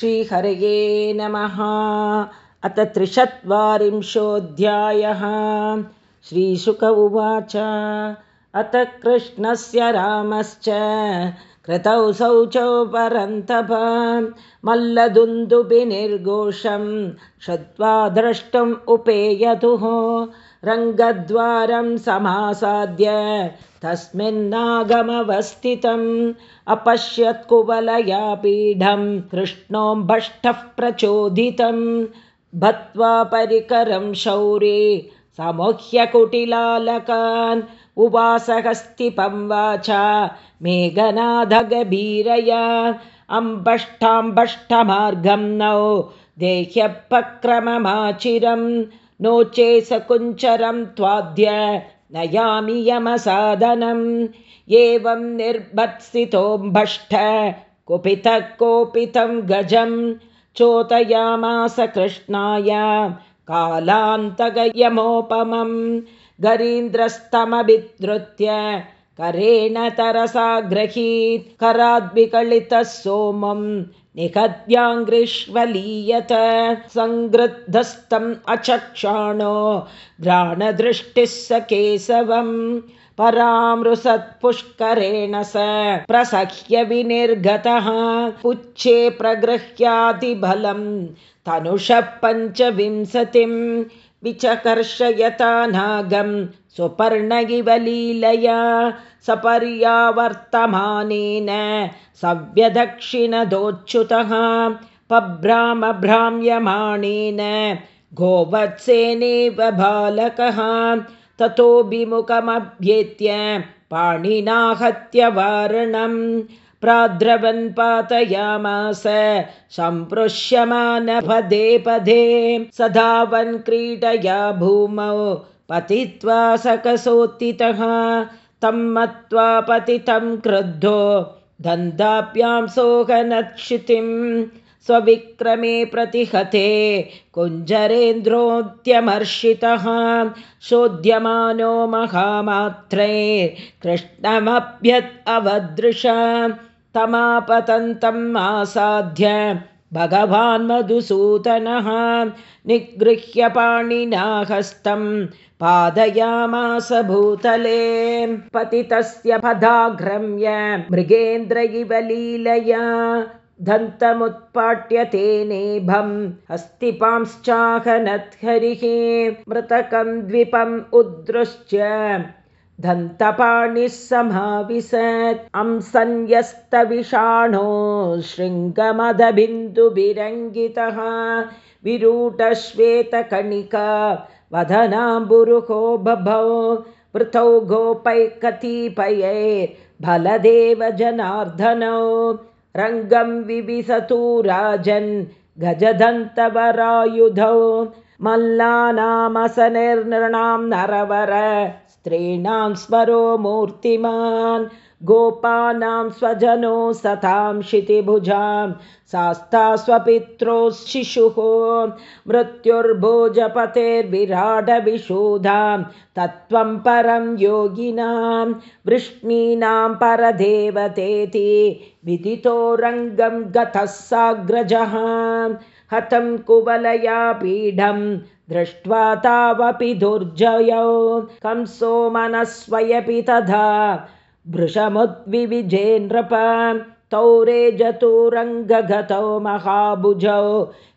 श्रीहरये नमः। अथ त्रिचत्वारिंशोऽध्यायः श्रीशुक उवाच। अथ कृष्णस्य रामश्च कृतौ शौचौ परन्तप मल्लदुन्दुभिनिर्घोषं श्रुत्वा द्रष्टुम् उपेयतुः रङ्गद्वारं समासाद्य तस्मिन्नागमवस्थितम् अपश्यत्कुवलया पीढं कृष्णोऽम्भष्टः प्रचोदितं भत्वा परिकरं शौरे समोह्यकुटिलालकान् उवासहस्तिपं वाचा मेघनादगभीरया अम्बष्टाम्बष्टमार्गं नौ देह्यपक्रममाचिरं नो चेसकुञ्चरं त्वाद्य नयामि यमसाधनम् एवं निर्भत्सितोऽम्भष्ट कुपितः कोपितं गजं चोतयामास कृष्णाय कालान्तगयमोपमं गरीन्द्रस्तमभिधृत्य करेण तरसा ग्रहीत् कराद्विकलितः सोमं निहत्याङ्घ्रिष्वलीयत सङ्गृद्धस्तम् अचक्षाणो घ्राणदृष्टिः स केशवम्। परामृसत्पुष्करेण स प्रसह्य विनिर्गतः। उच्चे प्रगृह्यातिबलं तनुषः पञ्चविंशतिं विचकर्षयता नागं इव लीलया सपर्यावर्तमानेन सव्यदक्षिणदोच्युतः पभ्रामभ्राम्यमाणेन गोवत्सेनेव बालकः ततोऽभिमुखमभ्येत्य पाणिनाहत्यवारणं प्राद्रवन् पातयामास सम्पृश्यमानपदे पदे सधावन् क्रीडया भूमौ पतित्वा सकसोत्थितः तं मत्वा पतितं क्रुद्धो दन्दाभ्यां सोहनक्षितिम् स्वविक्रमे प्रतिहते कुञ्जरेन्द्रोद्यमर्षितः शोध्यमानो महामात्रे कृष्णमभ्यत् अवदृश तमापतन्तम् आसाद्य भगवान् मधुसूदनः निगृह्य पाणिना हस्तं पादयामास भूतले पतितस्य पदाघ्रम्य मृगेन्द्र इव लीलया दन्तमुत्पाट्य तेनेभम् अस्तिपांश्चाहनद्हरिः मृतकं द्विपम् उद्दृश्च। दन्तपाणिः समाविशत्। अंसन्यस्तविषाणो शृङ्गमदबिन्दुभिरङ्गितः। विरूटश्वेतकणिका वदनाम्बुरुहो बभौ पृथौ गोपैकतिपये बलदेव जनार्दनौ रङ्गं विविसतु राजन् गजदन्तवरायुधौ। मल्लानामसनिर्नृणां नरवर स्त्रीणां स्वरो मूर्तिमान् गोपानां स्वजनो सतां क्षितिभुजां सास्ता स्वपित्रोः शिशुः मृत्युर्भोजपतेर्विराडविशोधां तत्त्वं परं योगिनां वृष्णीनां परदेवतेति विदितो रङ्गं गतः साग्रजः हतं कुवलया पीढं दृष्ट्वा तावपि दुर्जयौ कंसो मनस्वयपि तथा भृशमुद्विविजे नृप तौ रेजतुरङ्गगतौ महाभुजौ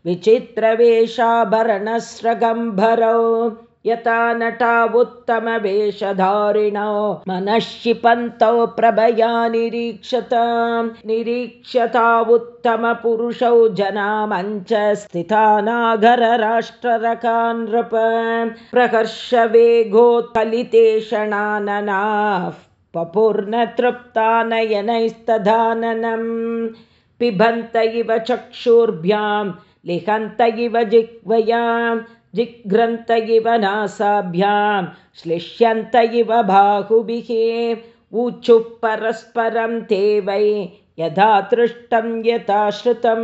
विचित्रवेषाभरणस्रगम्भरौ यथा नटा उत्तमवेषधारिणौ मनःशिपन्तौ प्रभया निरीक्षतां निरीक्षता उत्तमपुरुषौ जनामञ्च स्थिता नागरराष्ट्ररका नृप पपूर्णतृप्तानयनैस्तधाननं पिबन्त इव चक्षुर्भ्यां लिहन्त इव जिह्वयां जिघ्रन्त इव नासाभ्यां श्लिष्यन्त इव बाहुभिः ऊचुः परस्परं ते वै यथा तृष्टं यथा श्रुतं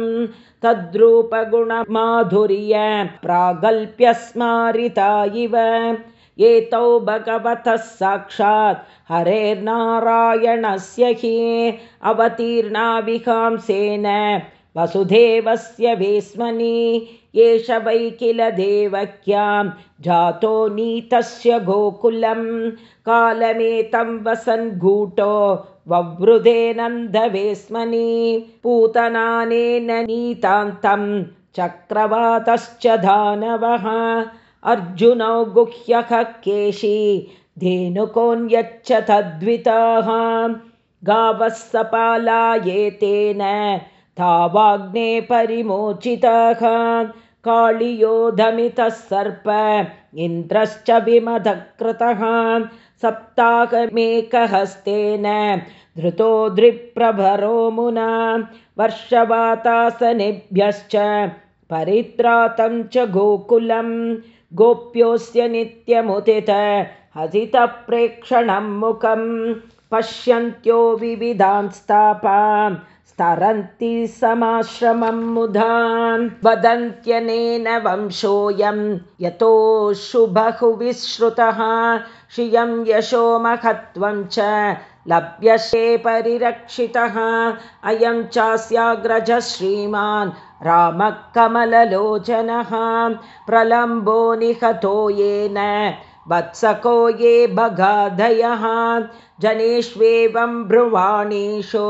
तद्रूपगुणमाधुर्य प्रागल्प्यस्मारिता इव एतौ भगवतः साक्षात् हरेर्नारायणस्य हि अवतीर्णा विहांसेन वसुदेवस्य वेस्मनि एष वै किल देवक्यां जातो नीतस्य गोकुलं कालमेतं वसन् घूटो ववृधे नन्दवेस्मनि पूतनानेन नीतान्तं चक्रवातश्च दानवः अर्जुनौ गुह्यः केशी धेनुकोऽन्यच्च तद्विताः गावः सपालायेतेन तावाग्ने परिमोचितः काळियोधमितः सर्प इन्द्रश्च विमधकृतः सप्ताहमेकहस्तेन धृतो दृप्रभरो मुना वर्षवातासनेभ्यश्च परित्रातं च गोकुलं गोप्योऽस्य नित्यमुदित हसितप्रेक्षणं मुखं पश्यन्त्यो विविधांस्तापां स्तरन्ति समाश्रमं मुधा वदन्त्यनेन वंशोऽयं यतोऽशुबहुविश्रुतः श्रियं यशो महत्त्वं च लभ्यसे परिरक्षितः। अयं चास्याग्रजः श्रीमान् रामः कमललोचनः प्रलम्बो निहतो येन वत्सको ये भगाधयः जनेष्वेवं ब्रुवाणीषु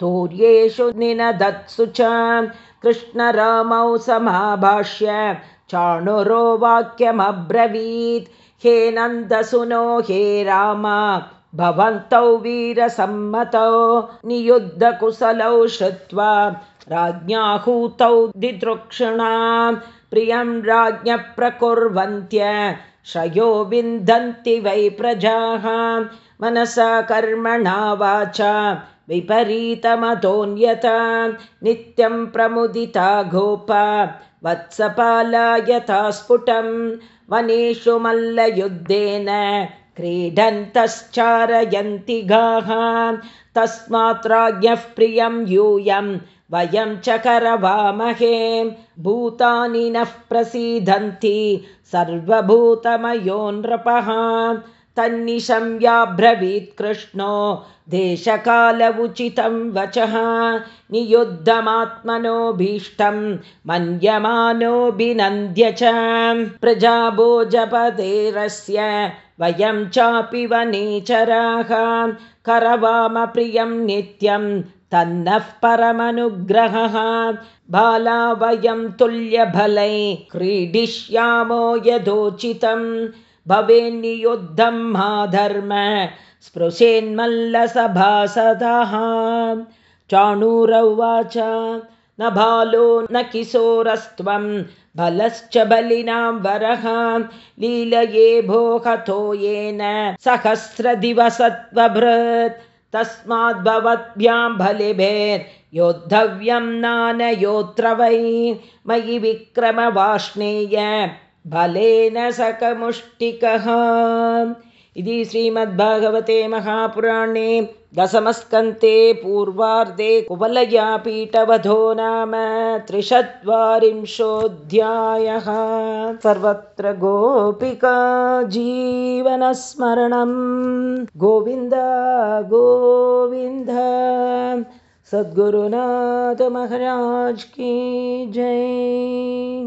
तूर्येषु निनदत्सु च। कृष्णरामौ समाभाष्य चाणुरो वाक्यमब्रवीत्। हे नन्दसुनो हे राम भवन्तौ वीरसम्मतौ नियुद्धकुशलौ श्रुत्वा राज्ञाहूतौ दिदृक्षणा प्रियं राज्ञः प्रकुर्वन्त्य श्रयो विन्दन्ति वै प्रजाः। मनसा कर्मणा वाचा विपरीतमतोऽन्यता नित्यं प्रमुदिता गोपा वत्सपालायथा स्फुटं वनेषु मल्लयुद्धेन क्रीडन्तश्चारयन्ति गाः। तस्मात् राज्ञः प्रियं यूयं वयं च करवामहे। भूतानि नः प्रसीदन्ति सर्वभूतमयो नृपः। तन्निशम्याब्रवीत् कृष्णो देशकाल उचितं वचः। नियुद्धमात्मनोऽभीष्टं मन्यमानोऽभिनन्द्य च। प्रजाभोजपदेरस्य वयं चापि वनेचराः। करवाम प्रियं नित्यं तन्नः परमनुग्रहः। बाला वयं तुल्यबलै क्रीडिष्यामो यदोचितं। भवेन्नियुद्धं मा धर्म स्पृशेन्मल्लसभासदः चाणूरौवाच न बालो न किशोरस्त्वं बलश्च बलिनां वरः। लीलये भोहतो येन सहस्रदिवसत्वभृत् तस्माद्भवद्भ्यां बलिभेर्योद्धव्यं नानयोत्र वै। मयि विक्रमवाष्णेय बलेन सकमुष्टिकः। इति श्रीमद्भागवते महापुराणे दशमस्कन्ते पूर्वार्धे कुवलयापीठवधो नाम त्रिचत्वारिंशोऽध्यायः सर्वत्र गोपिका जीवनस्मरणं गोविन्द गोविन्द। सद्गुरुनाथमहाराज की जय